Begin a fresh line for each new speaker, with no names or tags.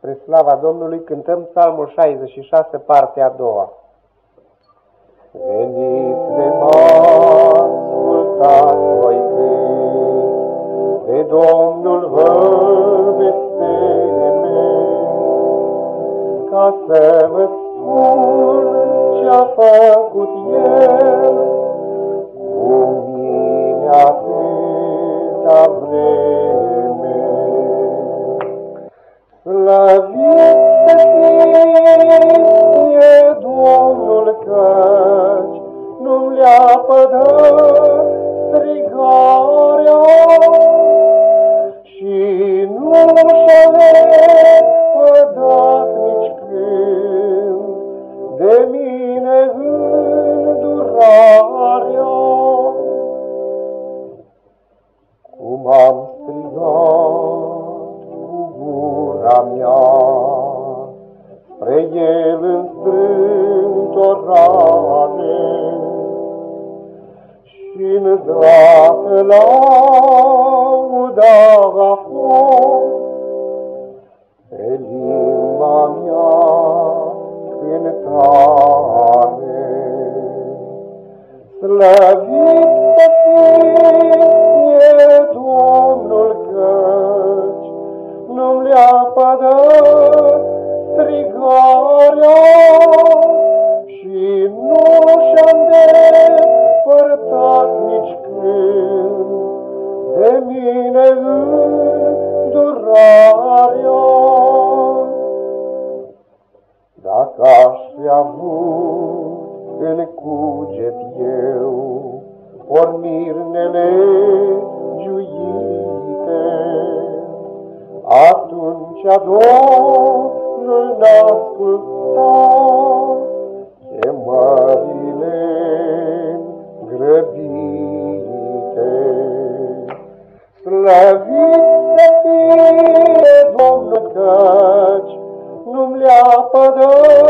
Spre slava Domnului cântăm psalmul 66, partea a doua. Veniți de mă, ascultați voi de Domnul vă veți teme, ca să vă spun ce-a făcut El, cu mine Slăvit să fie Domnul căci nu-mi le-a pădat strigarea și nu și-a lepădat nici când de mine îndurarea. Cum am și-n dată lauda a fost pe limba mea cântare. Slăvit să fie Domnul căci nu-mi le-a pădat strigarea Dacă aș fi avut în cuget eu pornirnele giuite, atunci Domnul n-asculta chemările grăbite. Slăvit să fie Domnul căci nu-mi le-a pădat